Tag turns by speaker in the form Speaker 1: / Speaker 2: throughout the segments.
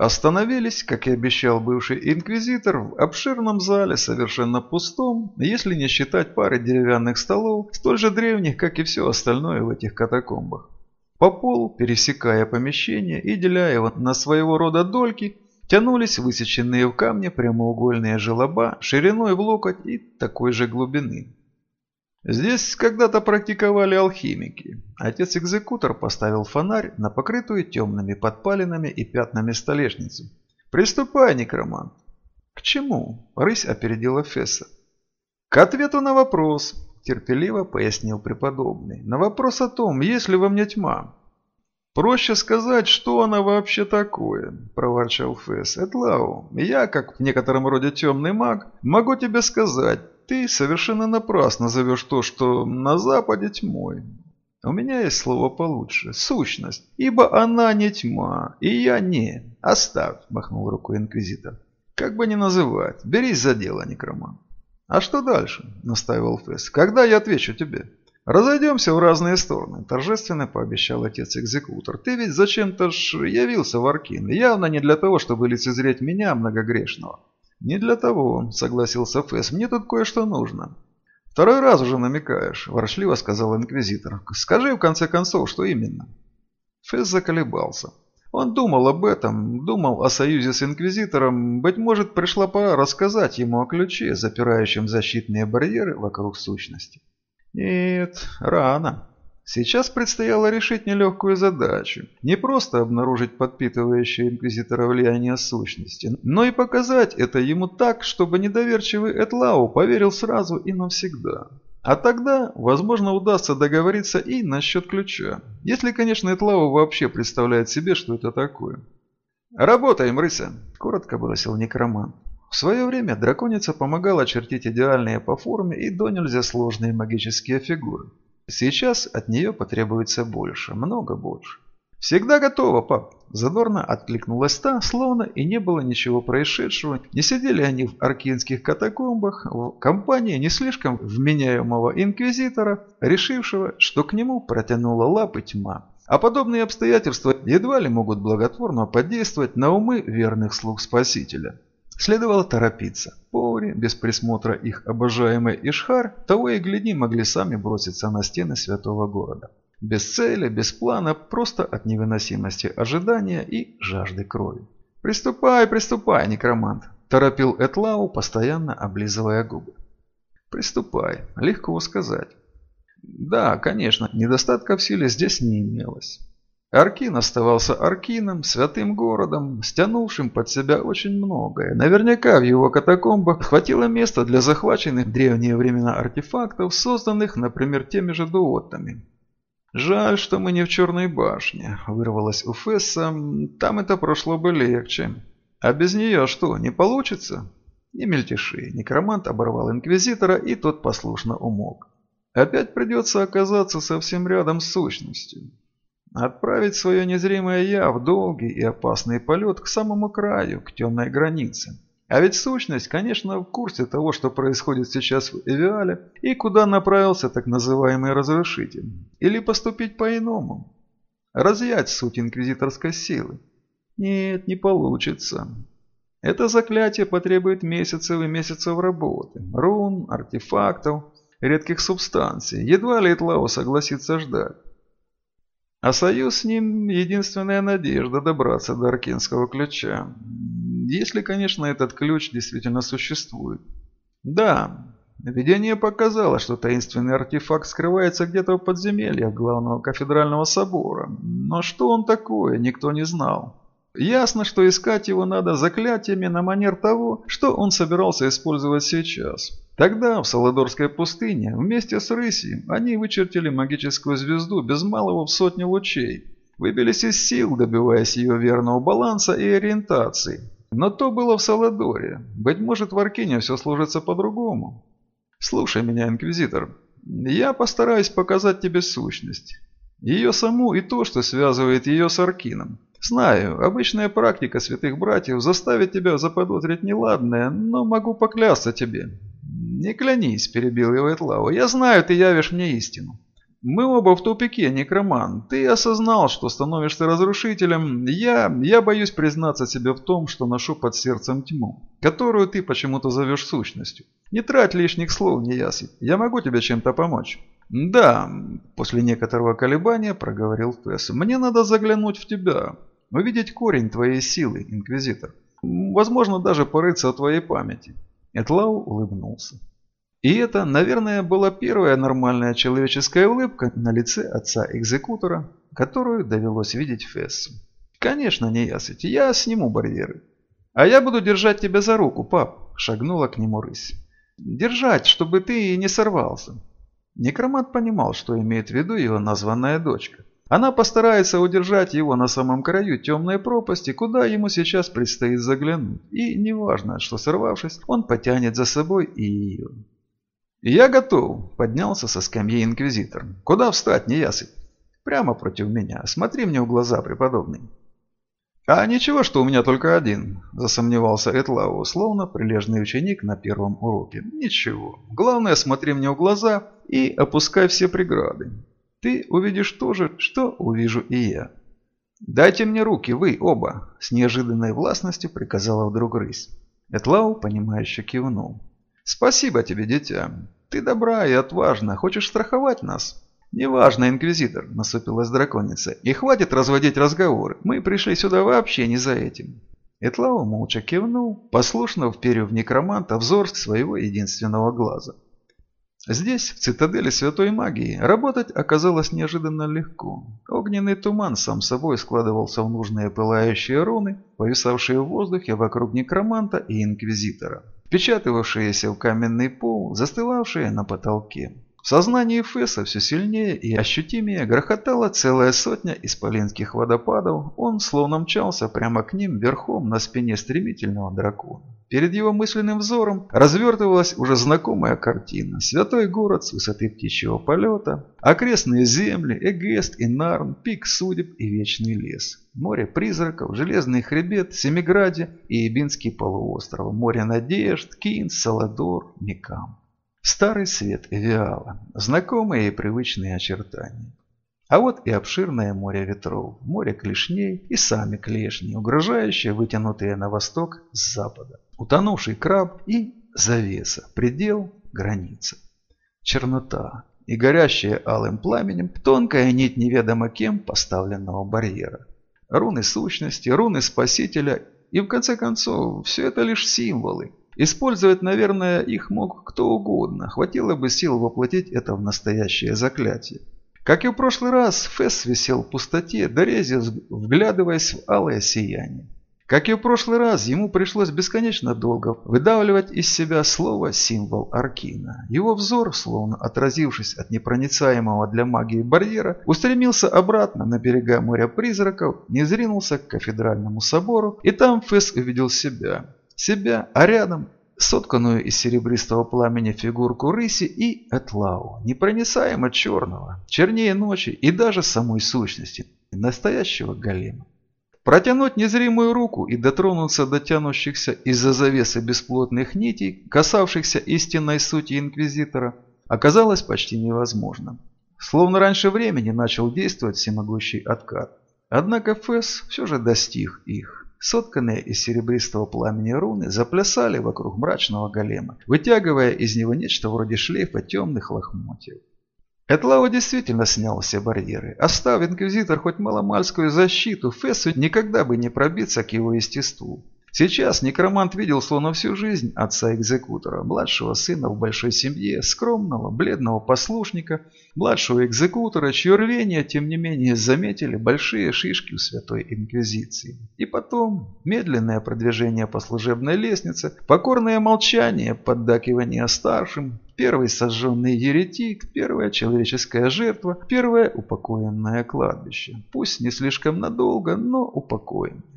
Speaker 1: Остановились, как и обещал бывший инквизитор, в обширном зале, совершенно пустом, если не считать пары деревянных столов, столь же древних, как и все остальное в этих катакомбах. По полу, пересекая помещение и деля его на своего рода дольки, тянулись высеченные в камне прямоугольные желоба шириной в локоть и такой же глубины. Здесь когда-то практиковали алхимики. Отец-экзекутор поставил фонарь на покрытую темными подпалинами и пятнами столешницу. «Приступай, некромант!» «К чему?» – рысь опередила Фесса. «К ответу на вопрос», – терпеливо пояснил преподобный. «На вопрос о том, есть ли во мне тьма». «Проще сказать, что она вообще такое», – проворчал Фесс. «Этлау, я, как в некотором роде темный маг, могу тебе сказать, ты совершенно напрасно зовешь то, что на Западе тьмой. У меня есть слово получше – сущность, ибо она не тьма, и я не. Оставь, махнул рукой инквизитор. Как бы ни называть, берись за дело, некроман. А что дальше? настаивал Фесс. Когда я отвечу тебе? «Разойдемся в разные стороны», – торжественно пообещал отец-экзекутор. «Ты ведь зачем-то ж явился в Аркин, явно не для того, чтобы лицезреть меня, многогрешного. «Не для того», — согласился Фэс. «Мне тут кое-что нужно». «Второй раз уже намекаешь», — ворчливо сказал инквизитор. «Скажи, в конце концов, что именно?» Фэс заколебался. Он думал об этом, думал о союзе с инквизитором. Быть может, пришла пора рассказать ему о ключе, запирающем защитные барьеры вокруг сущности. Нет, рано. Сейчас предстояло решить нелегкую задачу. Не просто обнаружить подпитывающее инквизитора влияние сущности, но и показать это ему так, чтобы недоверчивый Этлау поверил сразу и навсегда. А тогда, возможно, удастся договориться и насчет ключа. Если, конечно, Этлау вообще представляет себе, что это такое. «Работаем, рыся!» – коротко бросил некромант. В свое время драконица помогала чертить идеальные по форме и до нельзя сложные магические фигуры. Сейчас от нее потребуется больше, много больше. «Всегда готова, пап!» Задорно откликнулась та, словно и не было ничего происшедшего. Не сидели они в аркинских катакомбах, в компании не слишком вменяемого инквизитора, решившего, что к нему протянула лапы тьма. А подобные обстоятельства едва ли могут благотворно подействовать на умы верных слуг Спасителя. Следовало торопиться. Повари, без присмотра их обожаемый Ишхар, того и гляди могли сами броситься на стены святого города. Без цели, без плана, просто от невыносимости ожидания и жажды крови. «Приступай, приступай, некромант!» – торопил Этлау, постоянно облизывая губы. «Приступай, легко сказать». Да, конечно, недостатка в силе здесь не имелось. Аркин оставался Аркином, святым городом, стянувшим под себя очень многое. Наверняка в его катакомбах хватило места для захваченных в древние времена артефактов, созданных, например, теми же дуотами. «Жаль, что мы не в Черной башне», – вырвалось у Фесса. «Там это прошло бы легче. А без нее что, не получится?» «Не мельтеши». Некромант оборвал Инквизитора, и тот послушно умолк. «Опять придется оказаться совсем рядом с сущностью». Отправить свое незримое «я» в долгий и опасный полет к самому краю, к темной границе. А ведь сущность, конечно, в курсе того, что происходит сейчас в Эвиале и куда направился так называемый разрушитель. Или поступить по-иному. Разъять суть инквизиторской силы. Нет, не получится. Это заклятие потребует месяцев и месяцев работы. Рун, артефактов, редких субстанций. Едва ли Этлау согласится ждать. А союз с ним – единственная надежда добраться до Аркенского ключа. Если, конечно, этот ключ действительно существует. Да, видение показало, что таинственный артефакт скрывается где-то в подземельях главного кафедрального собора. Но что он такое, никто не знал. Ясно, что искать его надо заклятиями на манер того, что он собирался использовать сейчас. Тогда, в Саладорской пустыне, вместе с Рыси, они вычертили магическую звезду без малого в сотню лучей. Выбились из сил, добиваясь ее верного баланса и ориентации. Но то было в Саладоре. Быть может, в Аркине все сложится по-другому. Слушай меня, Инквизитор. Я постараюсь показать тебе сущность. Ее саму и то, что связывает ее с Аркином. Знаю, обычная практика святых братьев заставит тебя заподозрить неладное, но могу поклясться тебе. Не клянись, перебил его Этлау. Я знаю, ты явишь мне истину. Мы оба в тупике, некроман. Ты осознал, что становишься разрушителем. Я... я боюсь признаться тебе в том, что ношу под сердцем тьму, которую ты почему-то зовешь сущностью. Не трать лишних слов, неясыть. Я могу тебе чем-то помочь. Да, после некоторого колебания проговорил Фесс. Мне надо заглянуть в тебя. Увидеть корень твоей силы, Инквизитор. Возможно, даже порыться о твоей памяти. Этлау улыбнулся. И это, наверное, была первая нормальная человеческая улыбка на лице отца-экзекутора, которую довелось видеть Фессу. «Конечно, не ясыть, я сниму барьеры. А я буду держать тебя за руку, пап», – шагнула к нему рысь. «Держать, чтобы ты не сорвался». Некромат понимал, что имеет в виду его названная дочка. Она постарается удержать его на самом краю темной пропасти, куда ему сейчас предстоит заглянуть. И неважно, что сорвавшись, он потянет за собой и ее. «Я готов», – поднялся со скамьи инквизитор. «Куда встать, не неясыть?» «Прямо против меня. Смотри мне в глаза, преподобный». «А ничего, что у меня только один», – засомневался Этлау, словно прилежный ученик на первом уроке. «Ничего. Главное, смотри мне в глаза и опускай все преграды. Ты увидишь то же, что увижу и я». «Дайте мне руки, вы оба!» – с неожиданной властностью приказала вдруг рысь. Этлау, понимающе кивнул. «Спасибо тебе, дитя. Ты добра и отважна. Хочешь страховать нас?» «Неважно, инквизитор», – насупилась драконица. «И хватит разводить разговоры. Мы пришли сюда вообще не за этим». Этлау молча кивнул, послушно вперев в некроманта взор своего единственного глаза. Здесь, в цитадели святой магии, работать оказалось неожиданно легко. Огненный туман сам собой складывался в нужные пылающие руны, повисавшие в воздухе вокруг некроманта и инквизитора впечатывавшиеся в каменный пол, застывавшие на потолке. В сознании Фесса все сильнее и ощутимее грохотала целая сотня исполинских водопадов. Он словно мчался прямо к ним верхом на спине стремительного дракона. Перед его мысленным взором развертывалась уже знакомая картина. Святой город с высоты птичьего полета, окрестные земли, Эгест и Нарн, пик судеб и вечный лес. Море призраков, Железный хребет, Семиграде и Ибинский полуостров, море надежд, Кин, Саладор, Микам. Старый свет Эвиала, знакомые и привычные очертания. А вот и обширное море ветров, море клешней и сами клешни, угрожающие вытянутые на восток с запада утонувший краб и завеса, предел, граница. Чернота и горящая алым пламенем тонкая нить неведомо кем поставленного барьера. Руны сущности, руны спасителя и в конце концов все это лишь символы. Использовать, наверное, их мог кто угодно, хватило бы сил воплотить это в настоящее заклятие. Как и в прошлый раз, Фесс висел в пустоте, дорезив, вглядываясь в алое сияние. Как и в прошлый раз, ему пришлось бесконечно долго выдавливать из себя слово «символ Аркина». Его взор, словно отразившись от непроницаемого для магии барьера, устремился обратно на берега моря призраков, не зринулся к кафедральному собору, и там Фесс увидел себя. Себя, а рядом сотканную из серебристого пламени фигурку рыси и Этлау, непроницаемо черного, чернее ночи и даже самой сущности, настоящего голема. Протянуть незримую руку и дотронуться до тянущихся из-за завесы бесплотных нитей, касавшихся истинной сути Инквизитора, оказалось почти невозможным. Словно раньше времени начал действовать всемогущий откат. Однако Фэс все же достиг их. Сотканные из серебристого пламени руны заплясали вокруг мрачного голема, вытягивая из него нечто вроде шлейфа темных лохмотьев. Этлау действительно снял все барьеры. Оставь инквизитор хоть маломальскую защиту, Фессу никогда бы не пробиться к его естеству. Сейчас некромант видел словно всю жизнь отца-экзекутора, младшего сына в большой семье, скромного, бледного послушника, младшего экзекутора, чье рвение, тем не менее, заметили большие шишки у Святой Инквизиции. И потом медленное продвижение по служебной лестнице, покорное молчание, поддакивание старшим, первый сожженный еретик, первая человеческая жертва, первое упокоенное кладбище. Пусть не слишком надолго, но упокоенное.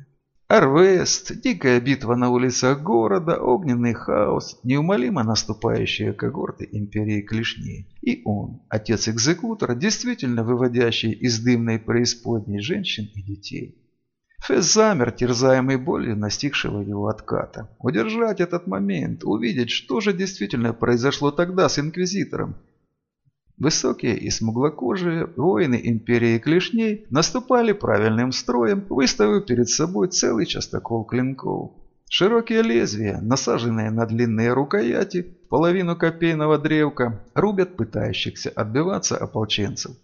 Speaker 1: Арвест, дикая битва на улицах города, огненный хаос, неумолимо наступающие когорты империи клешней. И он, отец-экзекутор, действительно выводящий из дымной преисподней женщин и детей. Фесс замер, терзаемый болью настигшего его отката. Удержать этот момент, увидеть, что же действительно произошло тогда с Инквизитором. Высокие и смуглокожие воины империи клешней наступали правильным строем, выставив перед собой целый частокол клинков. Широкие лезвия, насаженные на длинные рукояти, половину копейного древка, рубят пытающихся отбиваться ополченцев.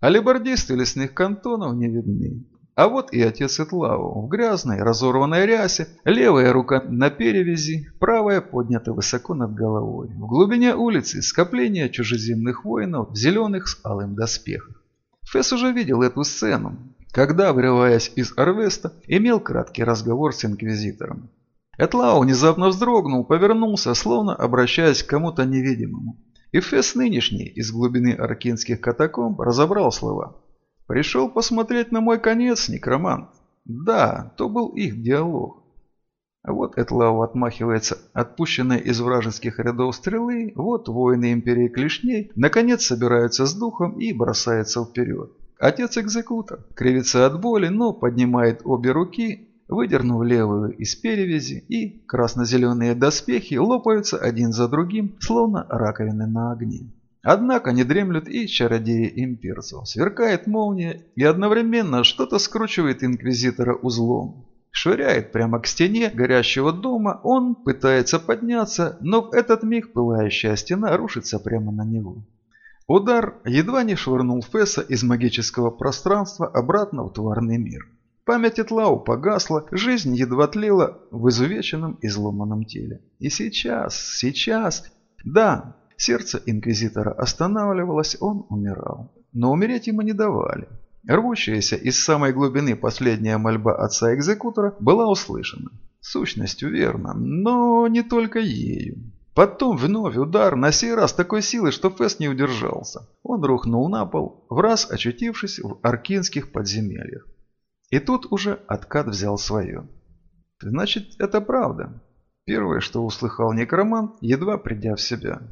Speaker 1: Алибардисты лесных кантонов не видны. А вот и отец Итлау в грязной, разорванной рясе, левая рука на перевязи, правая поднята высоко над головой. В глубине улицы скопление чужеземных воинов в зеленых с алым доспехах. Фесс уже видел эту сцену, когда, вырываясь из Арвеста, имел краткий разговор с инквизитором. Этлау внезапно вздрогнул, повернулся, словно обращаясь к кому-то невидимому. И Фесс нынешний, из глубины аркинских катакомб, разобрал слова. «Пришел посмотреть на мой конец, некромант». Да, то был их диалог. Вот Этлау отмахивается отпущенной из вражеских рядов стрелы, вот воины Империи Клешней наконец собираются с духом и бросаются вперед. Отец-экзекутор кривится от боли, но поднимает обе руки, выдернув левую из перевязи, и красно-зеленые доспехи лопаются один за другим, словно раковины на огне. Однако не дремлют и чародеи имперцев. Сверкает молния и одновременно что-то скручивает инквизитора узлом. Швыряет прямо к стене горящего дома, он пытается подняться, но в этот миг пылающая стена рушится прямо на него. Удар едва не швырнул Фесса из магического пространства обратно в тварный мир. Память Этлау погасла, жизнь едва тлела в изувеченном и изломанном теле. И сейчас, сейчас, да, Сердце инквизитора останавливалось, он умирал. Но умереть ему не давали. Рвущаяся из самой глубины последняя мольба отца-экзекутора была услышана. Сущностью верно, но не только ею. Потом вновь удар, на сей раз такой силы, что Фест не удержался. Он рухнул на пол, в раз очутившись в аркинских подземельях. И тут уже откат взял свое. Значит, это правда. Первое, что услыхал некромант, едва придя в себя.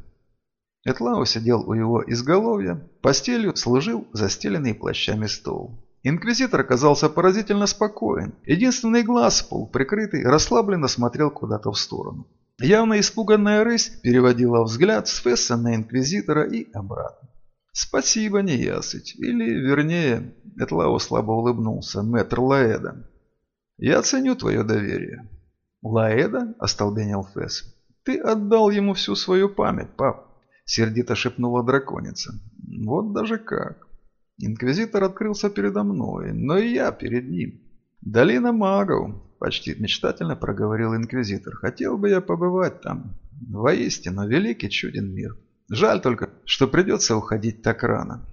Speaker 1: Этлау сидел у его изголовья, постелью служил застеленный плащами стол. Инквизитор оказался поразительно спокоен. Единственный глаз, полуприкрытый, расслабленно смотрел куда-то в сторону. Явно испуганная рысь переводила взгляд с Фесса на Инквизитора и обратно. «Спасибо, неясыть. Или, вернее, Этлау слабо улыбнулся, мэтр Лаэда. Я ценю твое доверие». «Лаэда?» – остолбенел Фесс. «Ты отдал ему всю свою память, пап. Сердито шепнула драконица. Вот даже как. Инквизитор открылся передо мной, но и я перед ним. Долина магов, почти мечтательно проговорил инквизитор. Хотел бы я побывать там. Воистину, великий чуден мир. Жаль только, что придется уходить так рано.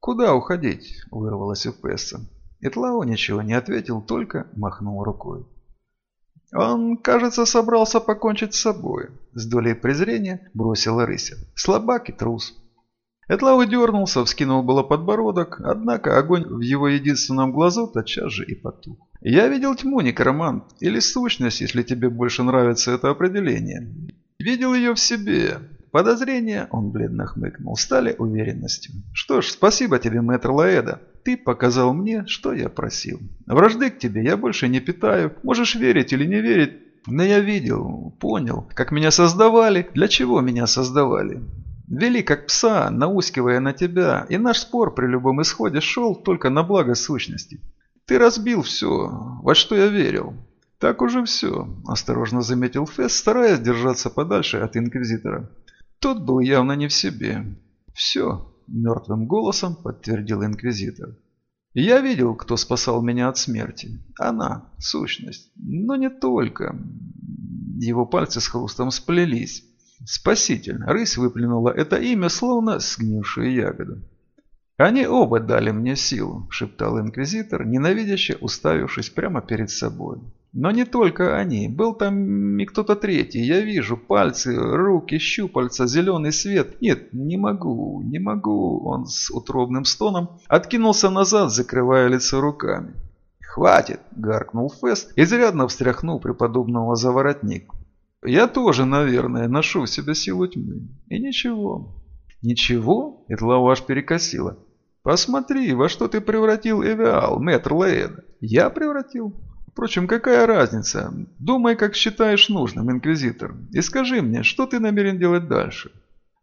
Speaker 1: «Куда уходить?» – вырвалась у Песса. Итлау ничего не ответил, только махнул рукой. «Он, кажется, собрался покончить с собой», – с долей презрения бросила рыся. «Слабак и трус». Этлау дернулся, вскинул было подбородок, однако огонь в его единственном глазу тотчас же и потух. «Я видел тьму, некромант, или сущность, если тебе больше нравится это определение. Видел ее в себе. Подозрения, он бледно хмыкнул, стали уверенностью. Что ж, спасибо тебе, мэтр Лаэда. Ты показал мне, что я просил. Вражды к тебе я больше не питаю. Можешь верить или не верить, но я видел, понял, как меня создавали, для чего меня создавали. Вели как пса, наускивая на тебя, и наш спор при любом исходе шел только на благо сущности. Ты разбил все, во что я верил. Так уже все, осторожно заметил Фесс, стараясь держаться подальше от Инквизитора. Тот был явно не в себе. Все, Мертвым голосом подтвердил инквизитор. Я видел, кто спасал меня от смерти. Она, сущность. Но не только. Его пальцы с хрустом сплелись. Спаситель. Рысь выплюнула это имя, словно сгнившую ягоду. «Они оба дали мне силу», – шептал инквизитор, ненавидяще уставившись прямо перед собой. Но не только они. Был там и кто-то третий. Я вижу пальцы, руки, щупальца, зеленый свет. Нет, не могу, не могу. Он с утробным стоном откинулся назад, закрывая лицо руками. «Хватит!» – гаркнул Фест, изрядно встряхнул преподобного за воротник. «Я тоже, наверное, ношу в себе силу тьмы. И ничего». «Ничего?» – Этлау аж перекосила. «Посмотри, во что ты превратил Эвиал, мэтр Лаэда». «Я превратил?» Впрочем, какая разница? Думай, как считаешь нужным, инквизитор. И скажи мне, что ты намерен делать дальше?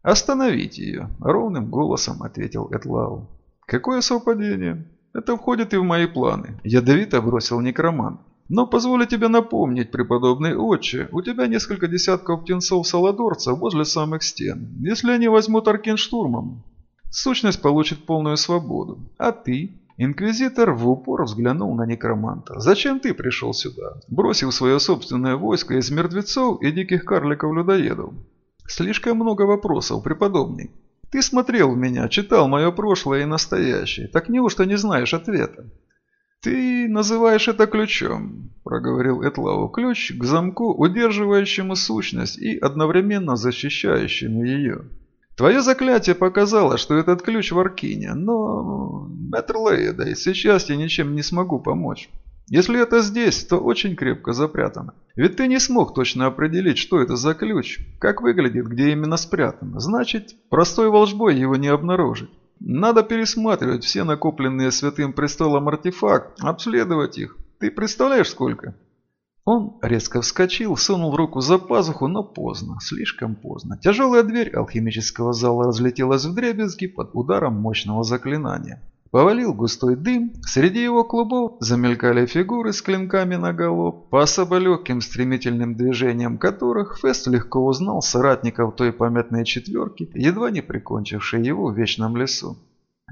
Speaker 1: «Остановить ее», – ровным голосом ответил Этлау. «Какое совпадение? Это входит и в мои планы», – ядовито бросил некромант. «Но позволю тебе напомнить, преподобный отче, у тебя несколько десятков птенцов-саладорцев возле самых стен. Если они возьмут Аркин штурмом, сущность получит полную свободу. А ты?» Инквизитор в упор взглянул на некроманта. «Зачем ты пришел сюда, бросив свое собственное войско из мертвецов и диких карликов-людоедов? Слишком много вопросов, преподобный. Ты смотрел в меня, читал мое прошлое и настоящее. Так неужто не знаешь ответа? Ты называешь это ключом, проговорил Этлау. Ключ к замку, удерживающему сущность и одновременно защищающему ее. Твое заклятие показало, что этот ключ в Аркине, но... Мэтр Лейда, сейчас я ничем не смогу помочь. Если это здесь, то очень крепко запрятано. Ведь ты не смог точно определить, что это за ключ, как выглядит, где именно спрятано. Значит, простой волжбой его не обнаружить. Надо пересматривать все накопленные Святым Престолом артефакт, обследовать их. Ты представляешь, сколько? Он резко вскочил, сунул руку за пазуху, но поздно, слишком поздно. Тяжелая дверь алхимического зала разлетелась в дребезги под ударом мощного заклинания. Повалил густой дым, среди его клубов замелькали фигуры с клинками наголо, по особо легким стремительным движениям которых Фест легко узнал соратников той памятной четверки, едва не прикончившей его в Вечном лесу.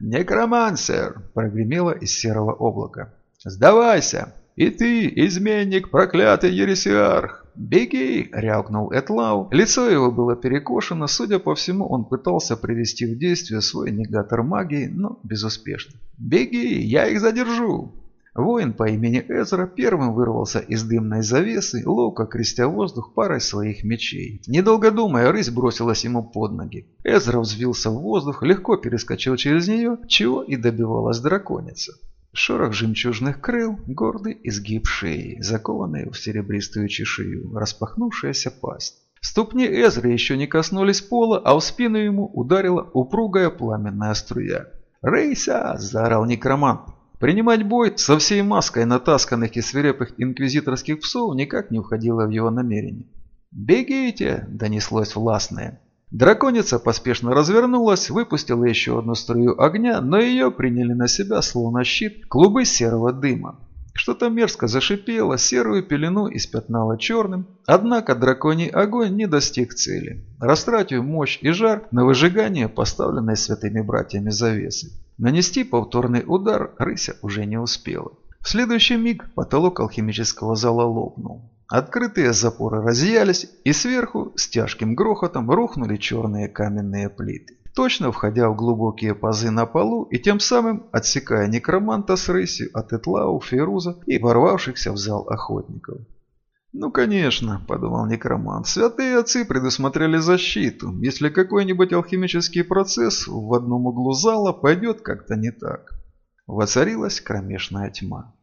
Speaker 1: «Некромансер!» – прогремело из серого облака. «Сдавайся! И ты, изменник, проклятый ересиарх!» «Беги!» – рявкнул Этлау. Лицо его было перекошено, судя по всему, он пытался привести в действие свой негатор магии, но безуспешно. «Беги! Я их задержу!» Воин по имени Эзра первым вырвался из дымной завесы, ловко крестя воздух парой своих мечей. Недолго думая, рысь бросилась ему под ноги. Эзра взвился в воздух, легко перескочил через нее, чего и добивалась драконица. Шорох жемчужных крыл, гордый изгиб шеи, закованный в серебристую чешую, распахнувшаяся пасть. Ступни Эзры еще не коснулись пола, а в спину ему ударила упругая пламенная струя. «Рейся!» – заорал некромант. Принимать бой со всей маской натасканных и свирепых инквизиторских псов никак не входило в его намерение. «Бегите!» – донеслось властное. Драконица поспешно развернулась, выпустила еще одну струю огня, но ее приняли на себя, словно щит, клубы серого дыма. Что-то мерзко зашипело, серую пелену испятнало черным, однако драконий огонь не достиг цели, растратив мощь и жар на выжигание поставленной святыми братьями завесы. Нанести повторный удар рыся уже не успела. В следующий миг потолок алхимического зала лопнул. Открытые запоры разъялись, и сверху с тяжким грохотом рухнули черные каменные плиты, точно входя в глубокие пазы на полу и тем самым отсекая некроманта с рысью от Этлау, Феруза и ворвавшихся в зал охотников. «Ну, конечно», – подумал некромант, – «святые отцы предусмотрели защиту, если какой-нибудь алхимический процесс в одном углу зала пойдет как-то не так». Воцарилась кромешная тьма.